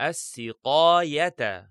السقاية.